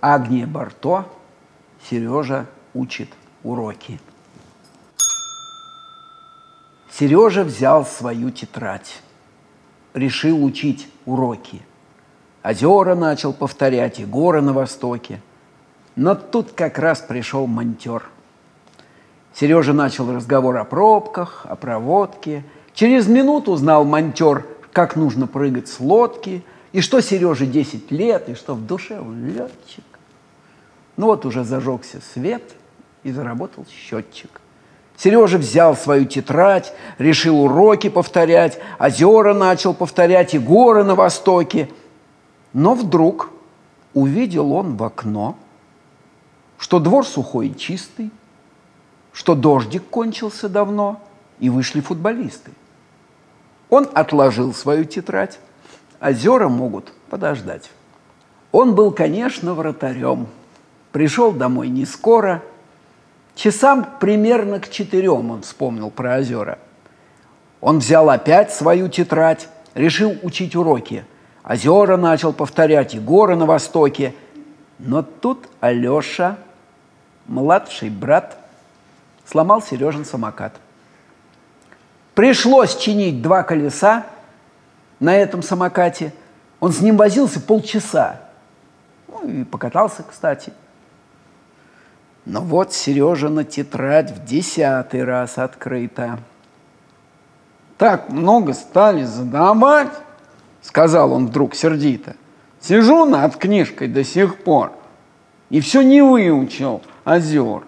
Агния Барто, Сережа учит уроки. Сережа взял свою тетрадь, решил учить уроки. Озера начал повторять и горы на востоке. Но тут как раз пришел монтер. Сережа начал разговор о пробках, о проводке. Через минуту узнал монтер, как нужно прыгать с лодки, и что Сереже 10 лет, и что в душе он летчик. Ну вот уже зажегся свет, и заработал счетчик. Сережа взял свою тетрадь, решил уроки повторять, озера начал повторять и горы на востоке. Но вдруг увидел он в окно, что двор сухой и чистый, что дождик кончился давно, и вышли футболисты. Он отложил свою тетрадь, озера могут подождать. Он был, конечно, вратарем. Пришел домой не скоро. Часам примерно к четырем он вспомнил про озера. Он взял опять свою тетрадь, решил учить уроки. Озера начал повторять и горы на востоке. Но тут Алеша, младший брат, сломал Сережин самокат – Пришлось чинить два колеса на этом самокате. Он с ним возился полчаса. Ну и покатался, кстати. Но вот Сережина тетрадь в десятый раз открыта. Так много стали задавать, сказал он вдруг сердито. Сижу над книжкой до сих пор и все не выучил озер.